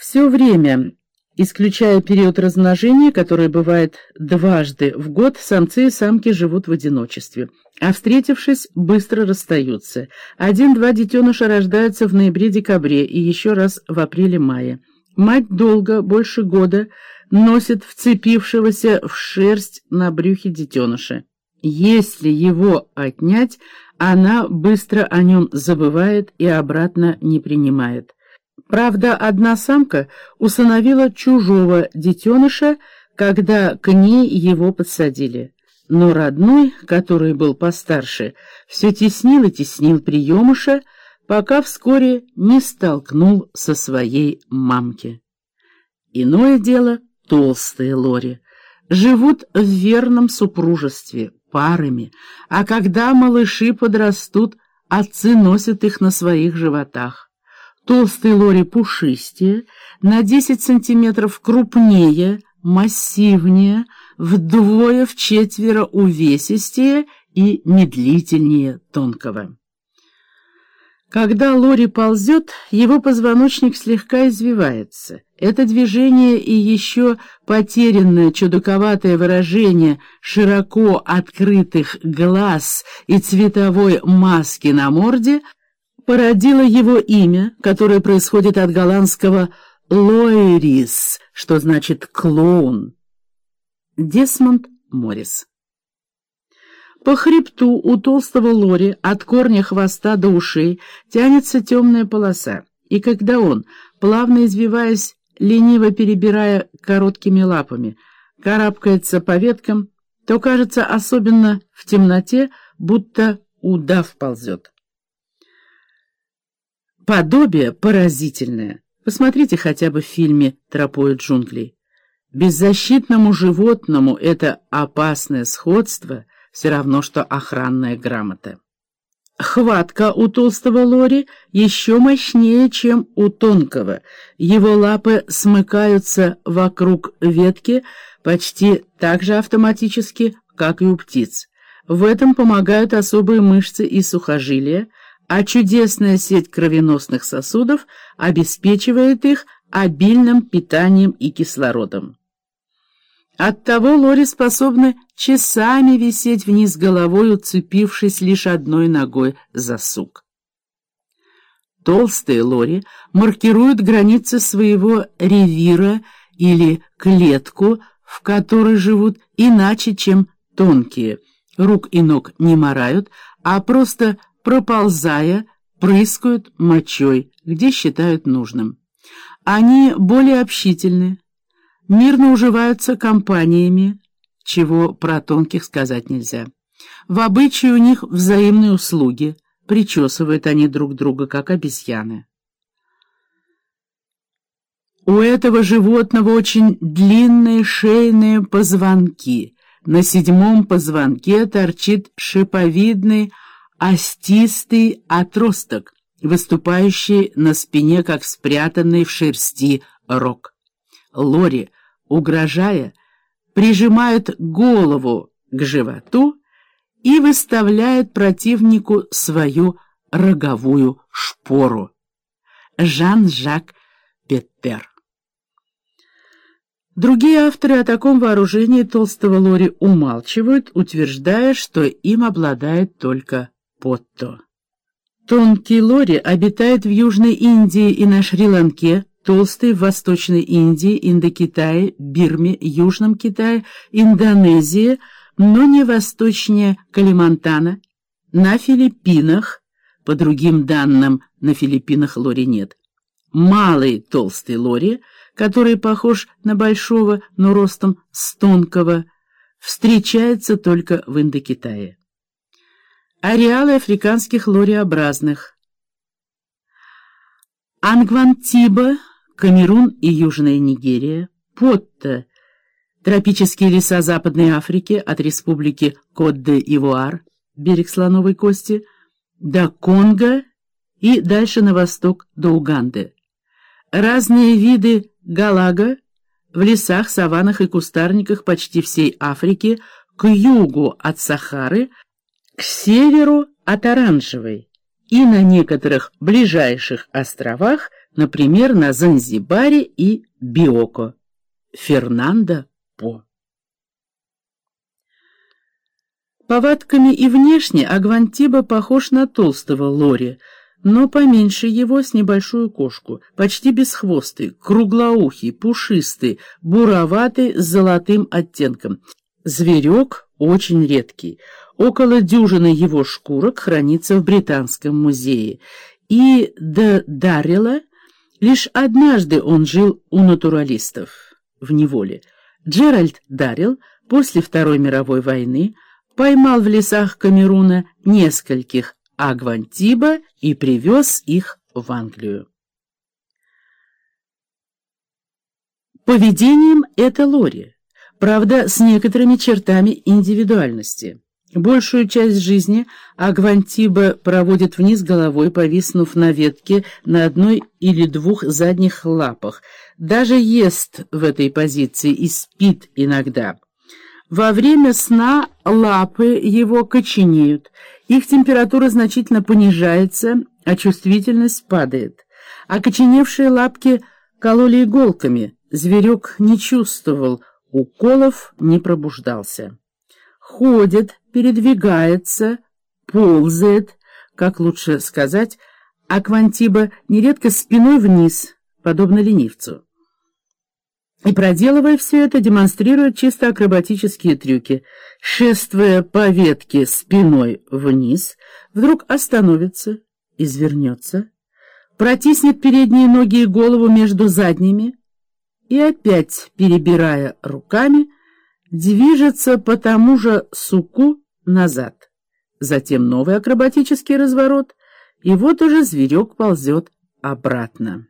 Все время, исключая период размножения, который бывает дважды в год, самцы и самки живут в одиночестве, а встретившись, быстро расстаются. Один-два детеныша рождаются в ноябре-декабре и еще раз в апреле-мае. Мать долго, больше года, носит вцепившегося в шерсть на брюхе детеныша. Если его отнять, она быстро о нем забывает и обратно не принимает. Правда, одна самка усыновила чужого детеныша, когда к ней его подсадили. Но родной, который был постарше, все теснил и теснил приемыша, пока вскоре не столкнул со своей мамки. Иное дело толстые лори. Живут в верном супружестве, парами, а когда малыши подрастут, отцы носят их на своих животах. Толстые лори пушистее, на 10 сантиметров крупнее, массивнее, вдвое-вчетверо увесистее и медлительнее тонкого. Когда лори ползет, его позвоночник слегка извивается. Это движение и еще потерянное чудаковатое выражение широко открытых глаз и цветовой маски на морде породило его имя, которое происходит от голландского «лоэрис», что значит «клоун». Десмонд Моррис по хребту у толстого лори от корня хвоста до ушей тянется темная полоса, и когда он, плавно извиваясь, лениво перебирая короткими лапами, карабкается по веткам, то кажется особенно в темноте, будто удав ползет. Подобие поразительное. Посмотрите хотя бы в фильме «Тропою джунглей». Беззащитному животному это опасное сходство — все равно, что охранная грамота. Хватка у толстого лори еще мощнее, чем у тонкого. Его лапы смыкаются вокруг ветки почти так же автоматически, как и у птиц. В этом помогают особые мышцы и сухожилия, а чудесная сеть кровеносных сосудов обеспечивает их обильным питанием и кислородом. Оттого лори способны часами висеть вниз головой, уцепившись лишь одной ногой за сук. Толстые лори маркируют границы своего ревира или клетку, в которой живут иначе, чем тонкие. Рук и ног не морают, а просто проползая, прыскают мочой, где считают нужным. Они более общительны, мирно уживаются компаниями, чего про тонких сказать нельзя. В обычае у них взаимные услуги, причесывают они друг друга, как обезьяны. У этого животного очень длинные шейные позвонки. На седьмом позвонке торчит шиповидный остистый отросток, выступающий на спине, как спрятанный в шерсти рог. Лори угрожая, прижимают голову к животу и выставляют противнику свою роговую шпору. Жан-Жак Петтер Другие авторы о таком вооружении толстого лори умалчивают, утверждая, что им обладает только Потто. Тонкий лори обитает в Южной Индии и на Шри-Ланке, толстый в Восточной Индии, Индокитае, Бирме, Южном Китае, Индонезии, но не восточнее Калимантана, на Филиппинах, по другим данным, на Филиппинах лори нет. Малый толстый лори, который похож на большого, но ростом с тонкого, встречается только в Индокитае. Ареалы африканских лориобразных. Ангвантиба Камерун и Южная Нигерия, Потто, тропические леса Западной Африки от республики Кот-де-Ивуар, берег Слоновой Кости, до Конго и дальше на восток до Уганды. Разные виды галага в лесах, саваннах и кустарниках почти всей Африки к югу от Сахары, к северу от Оранжевой и на некоторых ближайших островах например, на Занзибаре и Биоко. Фернандо По. Повадками и внешне Агвантиба похож на толстого Лори, но поменьше его с небольшую кошку, почти бесхвостый, круглоухий, пушистый, буроватый с золотым оттенком. Зверек очень редкий. Около дюжины его шкурок хранится в Британском музее. И до Даррела лишь однажды он жил у натуралистов в неволе. Джеральд Даррелл после Второй мировой войны поймал в лесах Камеруна нескольких агвантиба и привез их в Англию. Поведением это Лори, правда, с некоторыми чертами индивидуальности. Большую часть жизни Агвантиба проводит вниз головой, повиснув на ветке на одной или двух задних лапах. Даже ест в этой позиции и спит иногда. Во время сна лапы его коченеют, их температура значительно понижается, а чувствительность падает. Окоченевшие лапки кололи иголками, зверек не чувствовал, уколов не пробуждался. Ходит, передвигается, ползает, как лучше сказать, Аквантиба нередко спиной вниз, подобно ленивцу. И, проделывая все это, демонстрирует чисто акробатические трюки. Шествуя по ветке спиной вниз, вдруг остановится, извернется, протиснет передние ноги и голову между задними и опять, перебирая руками, движется по тому же суку назад. Затем новый акробатический разворот, и вот уже зверек ползет обратно.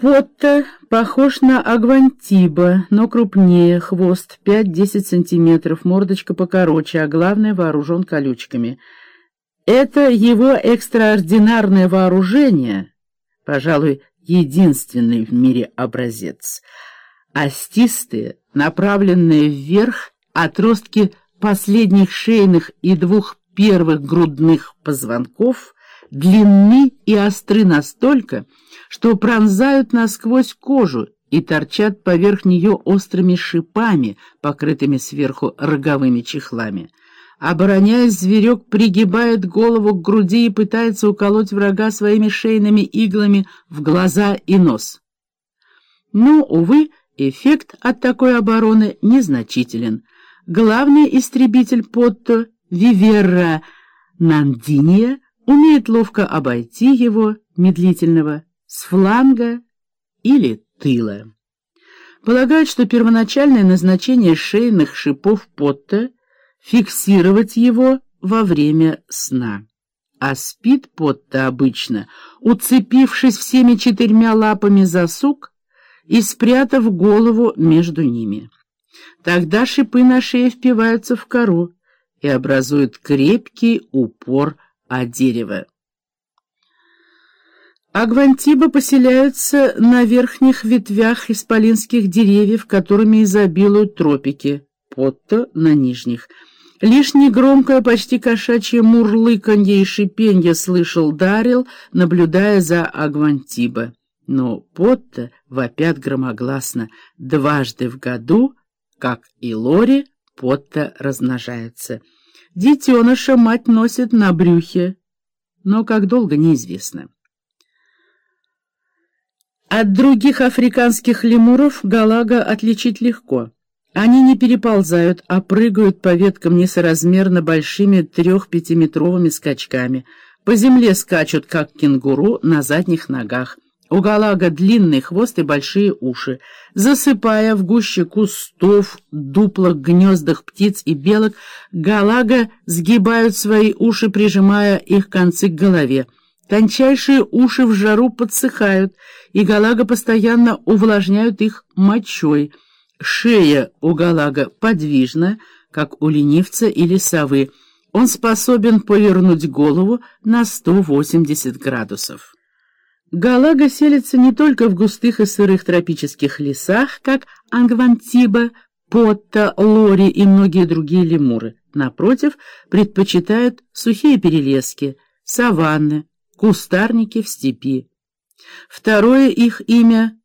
Потто похож на агвантиба, но крупнее, хвост 5-10 сантиметров, мордочка покороче, а главное вооружен колючками. Это его экстраординарное вооружение, пожалуй, единственный в мире образец. Остистые, направленные вверх, отростки последних шейных и двух первых грудных позвонков длинны и остры настолько, что пронзают насквозь кожу и торчат поверх нее острыми шипами, покрытыми сверху роговыми чехлами. Обороняясь, зверек пригибает голову к груди и пытается уколоть врага своими шейными иглами в глаза и нос. Но, увы, эффект от такой обороны незначителен. Главный истребитель Потто, Виверра Нандиния, умеет ловко обойти его, медлительного, с фланга или тыла. Полагают, что первоначальное назначение шейных шипов Потта — фиксировать его во время сна. А спит Потта обычно, уцепившись всеми четырьмя лапами за сук и спрятав голову между ними. Тогда шипы на шее впиваются в кору и образуют крепкий упор а дерево. Агвантиба поселяются на верхних ветвях исполинских деревьев, которыми изобилуют тропики, Потто на нижних. Лишь негромкое, почти кошачье мурлыканье и шипенье слышал Дарил, наблюдая за Агвантиба. Но Потто вопят громогласно дважды в году, как и Лори, Потто размножается. Детеныша мать носит на брюхе, но как долго неизвестно. От других африканских лемуров галага отличить легко. Они не переползают, а прыгают по веткам несоразмерно большими трех-пятиметровыми скачками. По земле скачут, как кенгуру, на задних ногах. У галага длинный хвост и большие уши. Засыпая в гуще кустов, дуплах, гнездах птиц и белок, галага сгибают свои уши, прижимая их концы к голове. Тончайшие уши в жару подсыхают, и галага постоянно увлажняют их мочой. Шея у галага подвижна, как у ленивца или совы. Он способен повернуть голову на 180 градусов. Галага селится не только в густых и сырых тропических лесах, как Ангвантиба, Потта, Лори и многие другие лемуры. Напротив, предпочитают сухие перелески, саванны, кустарники в степи. Второе их имя